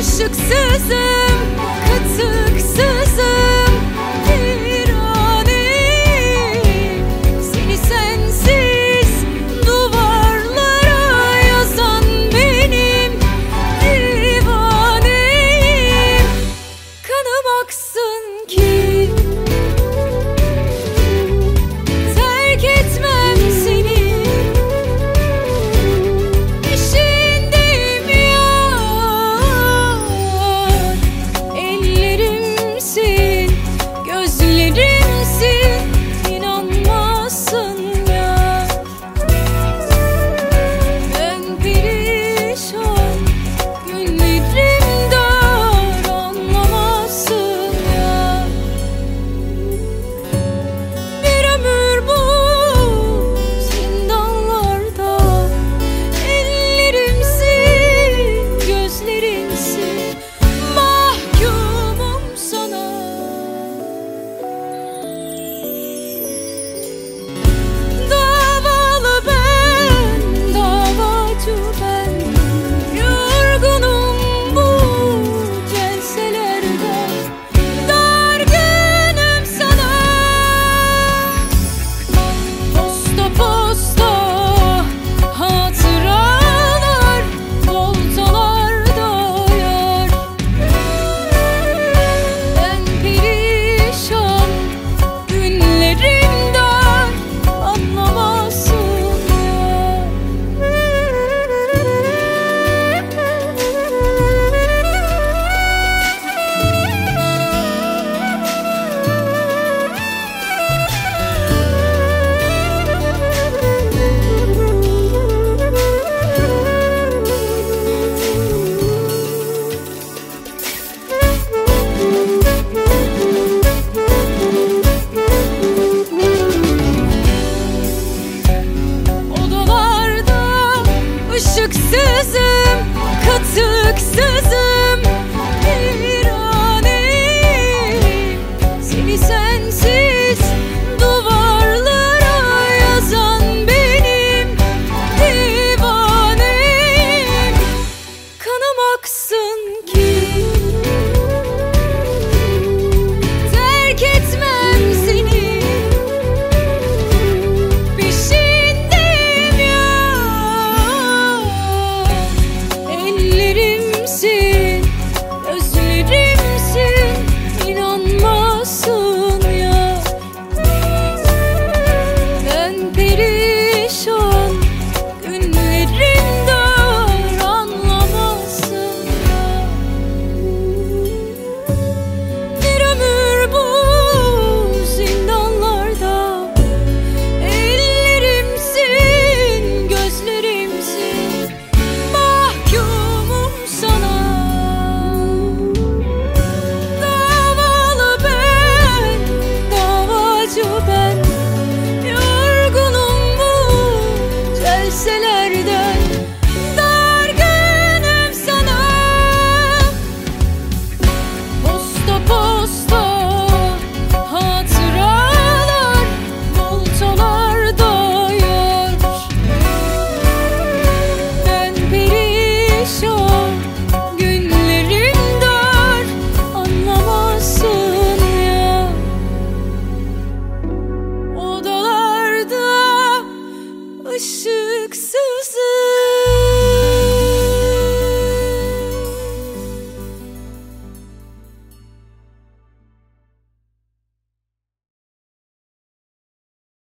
ışıksızım.